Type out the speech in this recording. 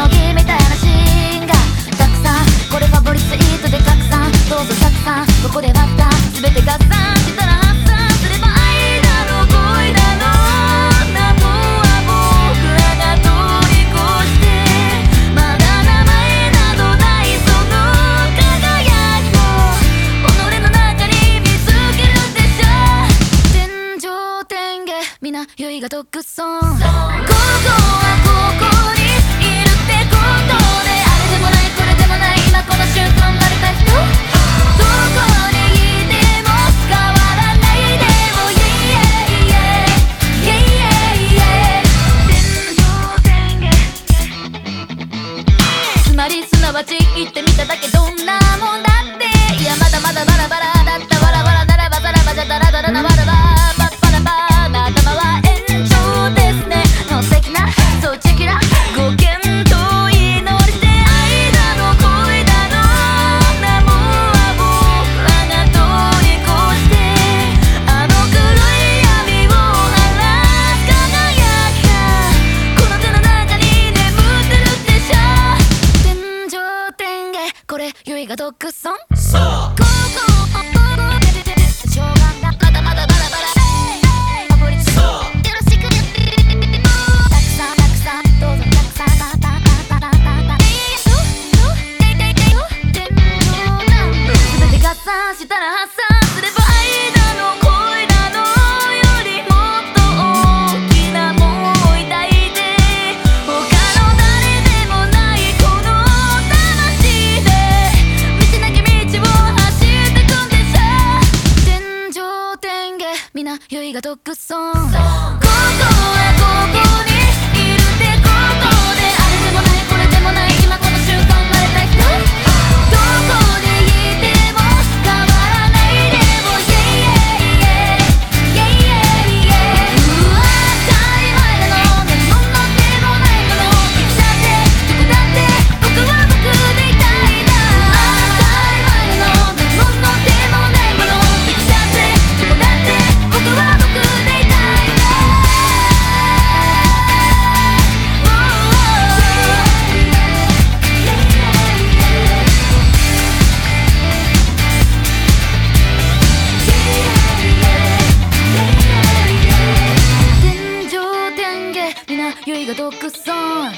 の君たいがたくさんこれファボリツイートで拡散どうぞたくさんここでった全て合算したら発散すれば愛だの恋だろなとは僕らが通り越してまだ名前などないその輝きを己の中に見つけるでしょ天上天下皆唯我独尊。ここはここ。は行ってみただけどがそさんどう合算したら発散な酔いが毒そはここになゆいが独尊